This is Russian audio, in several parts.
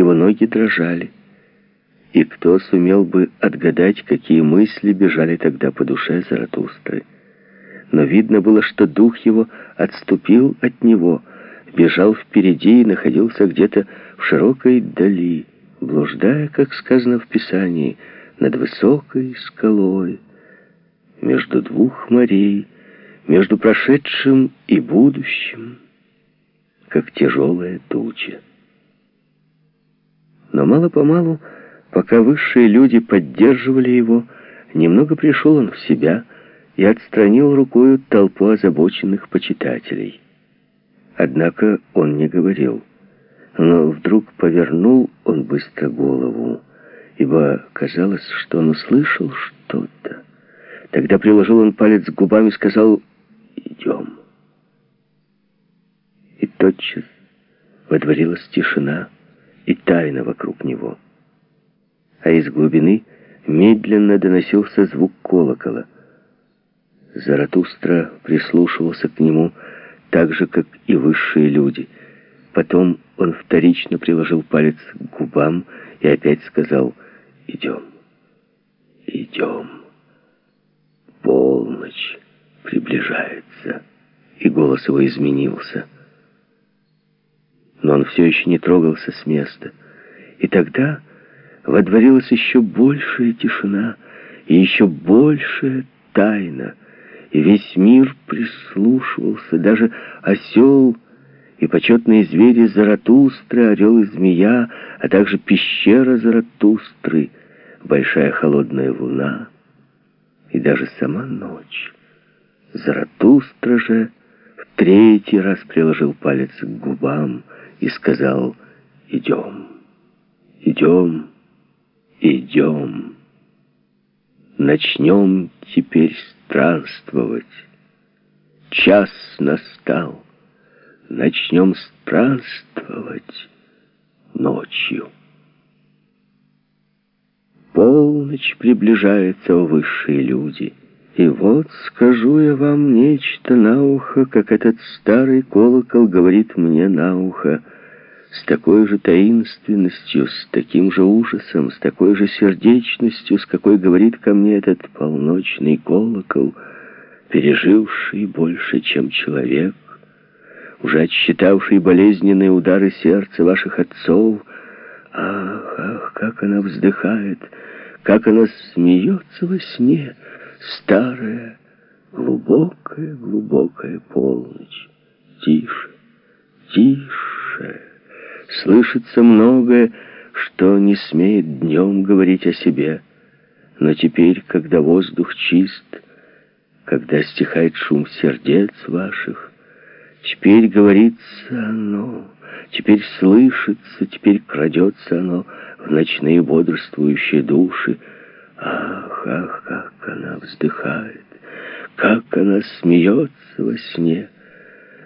его ноги дрожали. И кто сумел бы отгадать, какие мысли бежали тогда по душе Заратустры? Но видно было, что дух его отступил от него, бежал впереди и находился где-то в широкой дали, блуждая, как сказано в Писании, над высокой скалой, между двух морей, между прошедшим и будущим, как тяжелая туча. Но мало-помалу, пока высшие люди поддерживали его, немного пришел он в себя и отстранил рукою толпу озабоченных почитателей. Однако он не говорил. Но вдруг повернул он быстро голову, ибо казалось, что он услышал что-то. Тогда приложил он палец к губам и сказал «Идем». И тотчас водворилась тишина и тайна вокруг него. А из глубины медленно доносился звук колокола. Заратустра прислушивался к нему так же, как и высшие люди. Потом он вторично приложил палец к губам и опять сказал «Идем, идем». Полночь приближается, и голос его изменился. Но он все еще не трогался с места. И тогда водворилась еще большая тишина и еще большая тайна, и весь мир прислушивался, даже осел и почетные звери Заратустры, орел и змея, а также пещера Заратустры, большая холодная луна и даже сама ночь. Заратустра же в третий раз приложил палец к губам и сказал «Идем, идем, идем, начнем теперь странствовать. Час настал, начнем странствовать ночью». Полночь приближается, о высшие люди. И вот скажу я вам нечто на ухо, как этот старый колокол говорит мне на ухо, с такой же таинственностью, с таким же ужасом, с такой же сердечностью, с какой говорит ко мне этот полночный колокол, переживший больше, чем человек, уже отсчитавший болезненные удары сердца ваших отцов, Ах, ах, как она вздыхает, как она смеется во сне, старая, глубокая, глубокая полночь. Тише, тише. Слышится многое, что не смеет днем говорить о себе. Но теперь, когда воздух чист, когда стихает шум сердец ваших, теперь говорится оно Теперь слышится, теперь крадется оно в ночные бодрствующие души. Ах, ах, как она вздыхает, как она смеется во сне.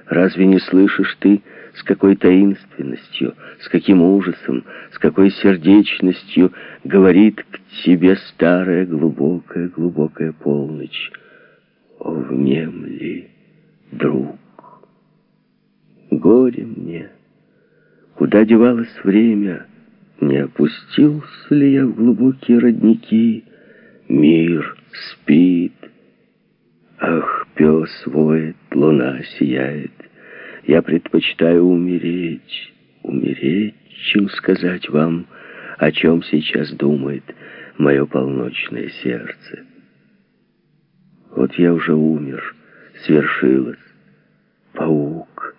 Разве не слышишь ты, с какой таинственностью, с каким ужасом, с какой сердечностью говорит к тебе старая глубокая, глубокая полночь? О, внемли, друг, горе мне! Куда девалось время? Не опустился ли я в глубокие родники? Мир спит. Ах, пес воет, луна сияет. Я предпочитаю умереть, умереть, чем сказать вам, о чем сейчас думает мое полночное сердце. Вот я уже умер, свершилось. Паук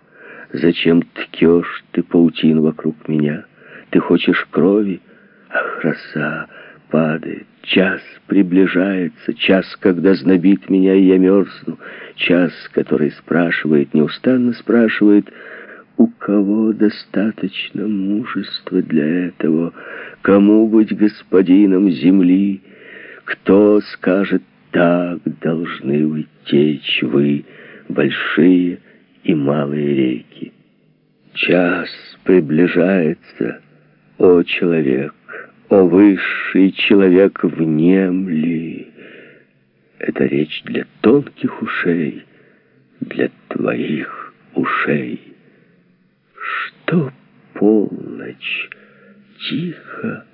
Зачем ткешь ты паутину вокруг меня? Ты хочешь крови? Ах, роса падает. Час приближается, час, когда знобит меня, и я мерзну. Час, который спрашивает, неустанно спрашивает, у кого достаточно мужества для этого? Кому быть господином земли? Кто скажет, так должны вы течь вы, большие и малые реки. Час приближается, о человек, о высший человек, внемли. Это речь для тонких ушей, для твоих ушей. Что полночь тихо.